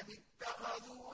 أَمِ اتَّخَذُوا